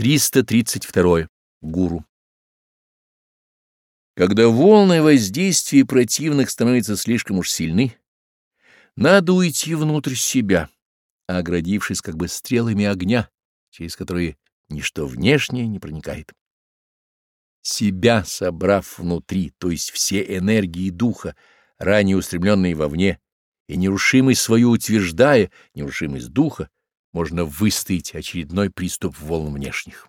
332. Гуру. Когда волны воздействия противных становятся слишком уж сильны, надо уйти внутрь себя, оградившись как бы стрелами огня, через которые ничто внешнее не проникает. Себя собрав внутри, то есть все энергии духа, ранее устремленные вовне, и нерушимость свою утверждая, нерушимость духа, можно выстоять очередной приступ волн внешних.